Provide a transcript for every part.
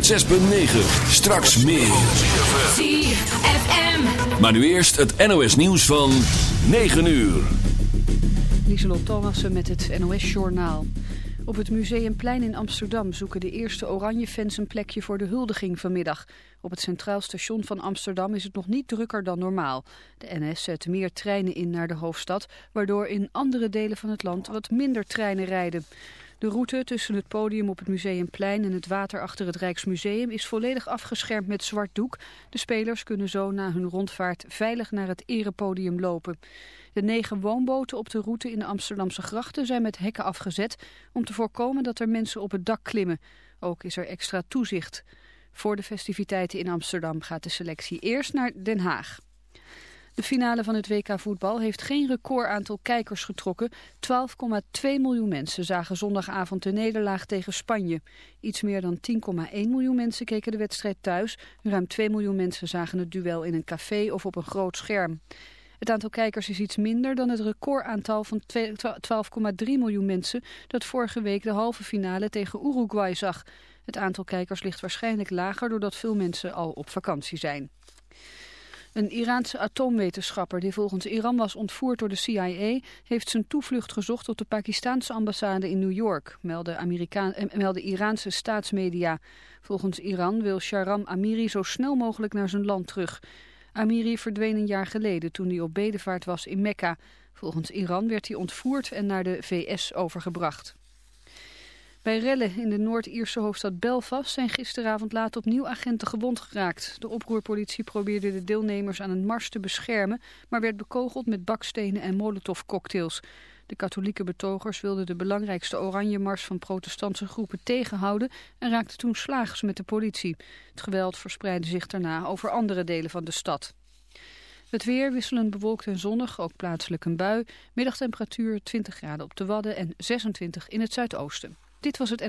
106.9. Straks meer. ZFM. Maar nu eerst het NOS nieuws van 9 uur. Lieselot Thomassen met het NOS-journaal. Op het Museumplein in Amsterdam zoeken de eerste Oranje-fans een plekje voor de huldiging vanmiddag. Op het Centraal Station van Amsterdam is het nog niet drukker dan normaal. De NS zet meer treinen in naar de hoofdstad, waardoor in andere delen van het land wat minder treinen rijden. De route tussen het podium op het Museumplein en het water achter het Rijksmuseum is volledig afgeschermd met zwart doek. De spelers kunnen zo na hun rondvaart veilig naar het erepodium lopen. De negen woonboten op de route in de Amsterdamse grachten zijn met hekken afgezet om te voorkomen dat er mensen op het dak klimmen. Ook is er extra toezicht. Voor de festiviteiten in Amsterdam gaat de selectie eerst naar Den Haag. De finale van het WK voetbal heeft geen record aantal kijkers getrokken. 12,2 miljoen mensen zagen zondagavond de nederlaag tegen Spanje. Iets meer dan 10,1 miljoen mensen keken de wedstrijd thuis. Ruim 2 miljoen mensen zagen het duel in een café of op een groot scherm. Het aantal kijkers is iets minder dan het recordaantal van 12,3 miljoen mensen dat vorige week de halve finale tegen Uruguay zag. Het aantal kijkers ligt waarschijnlijk lager doordat veel mensen al op vakantie zijn. Een Iraanse atoomwetenschapper die volgens Iran was ontvoerd door de CIA... heeft zijn toevlucht gezocht tot de Pakistanse ambassade in New York... melden, Amerikaan, eh, melden Iraanse staatsmedia. Volgens Iran wil Sharam Amiri zo snel mogelijk naar zijn land terug. Amiri verdween een jaar geleden toen hij op bedevaart was in Mekka. Volgens Iran werd hij ontvoerd en naar de VS overgebracht. Bij rellen in de Noord-Ierse hoofdstad Belfast zijn gisteravond laat opnieuw agenten gewond geraakt. De oproerpolitie probeerde de deelnemers aan een mars te beschermen, maar werd bekogeld met bakstenen en molotovcocktails. De katholieke betogers wilden de belangrijkste oranje mars van protestantse groepen tegenhouden en raakten toen slaags met de politie. Het geweld verspreidde zich daarna over andere delen van de stad. Het weer wisselend bewolkt en zonnig, ook plaatselijk een bui. Middagtemperatuur 20 graden op de Wadden en 26 in het zuidoosten. Dit was het...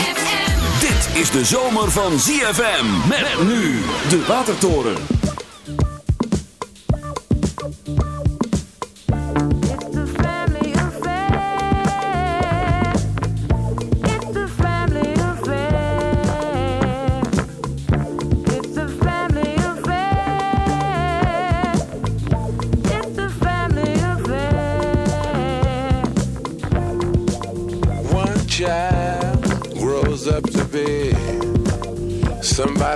Is de zomer van ZFM. Met nu de Watertoren.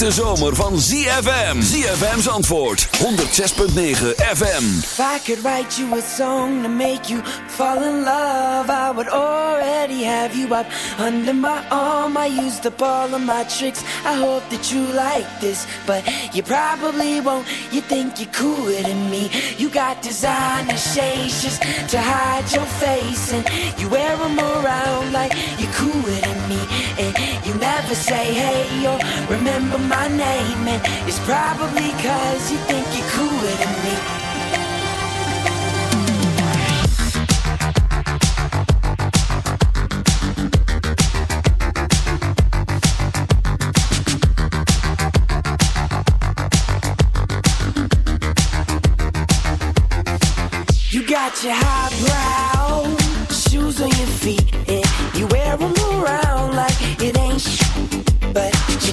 Hete zomer van ZFM. ZFM's antwoord 106.9 FM. If I could write you a song to make you fall in love, I would already have you up under my arm. I used up all of my tricks. I hope that you like this, but you probably won't. You think you're cooler than me. You got designer shades just to hide your face, and you wear them around like you're cooler you never say hey or remember my name, and it's probably cause you think you're cooler than me. You got your highbrow shoes on your feet, and you wear them around like it ain't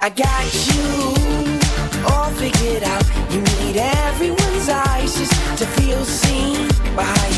I got you all figured out. You need everyone's eyes just to feel seen behind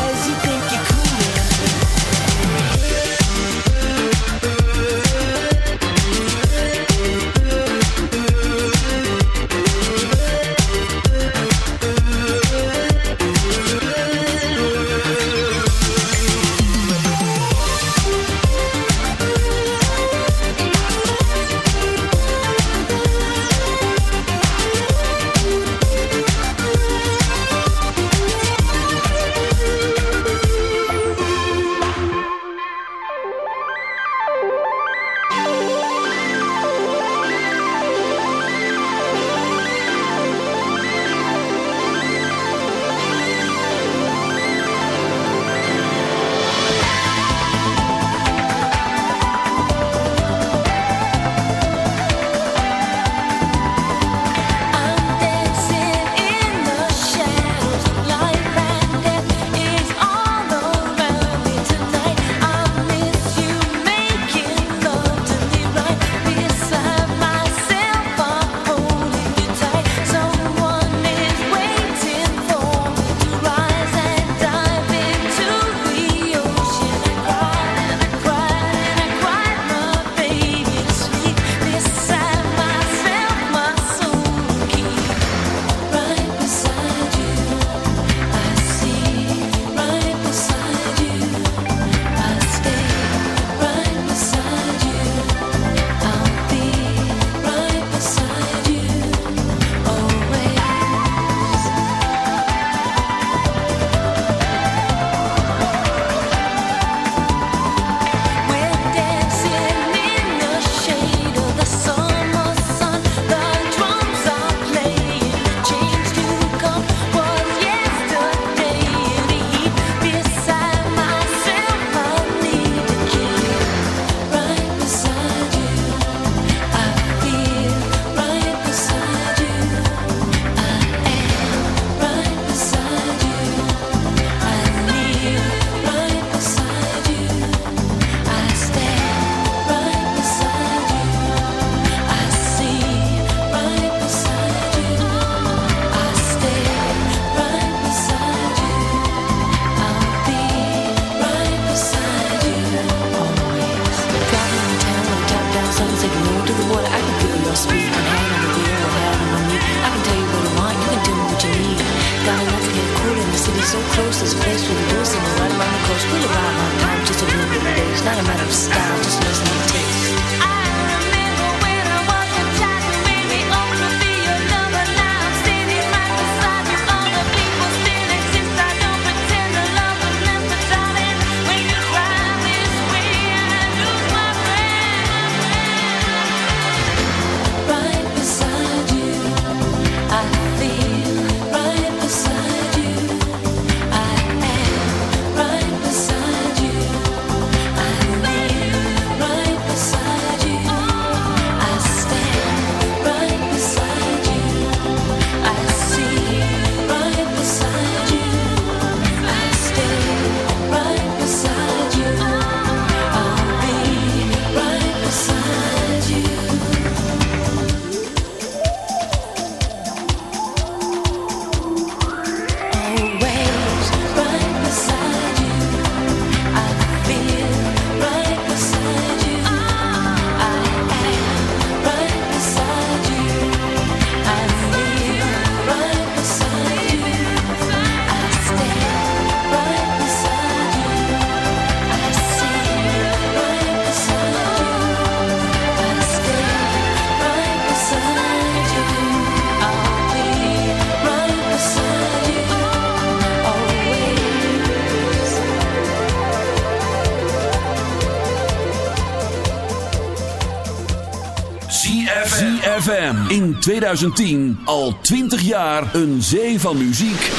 2010 al 20 jaar een zee van muziek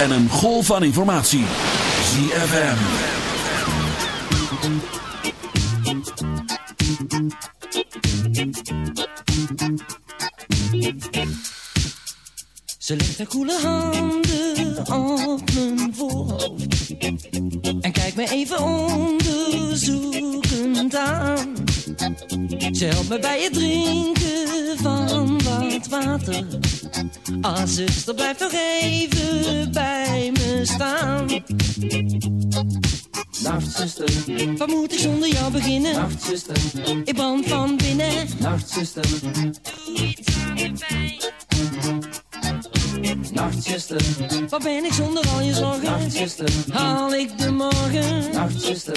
en een golf van informatie. ZFM. Ze legt haar koele handen op mijn voorhoofd En kijkt me even onderzoekend aan Ze helpt me bij het drinken Zuster, blijf nog even bij me staan Nacht, zuster. Wat moet ik zonder jou beginnen? Nacht, zuster. Ik brand van binnen Nacht, zuster. Nacht, zuster. Wat ben ik zonder al je zorgen? Nacht, zuster. Haal ik de morgen? Nacht, zuster.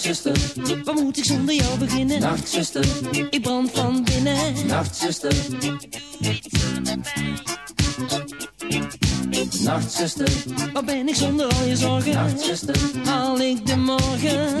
Nacht, zuster. Wat moet ik zonder jou beginnen? Nacht, zuster. Ik brand van binnen. Nacht, zuster. Nacht, zuster. Wat ben ik zonder al je zorgen? Nacht, zuster. Haal ik de morgen?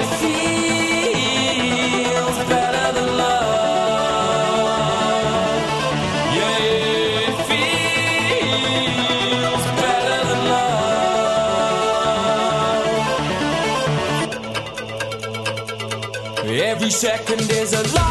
second is a lifetime,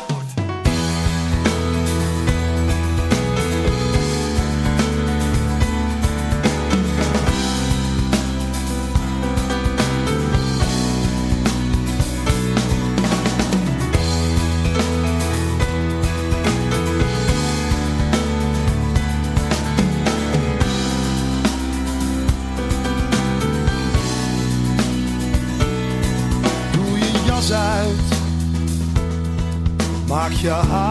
heart.